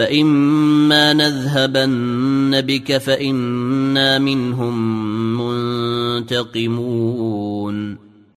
فإما نذهبن بك فإنا منهم منتقمون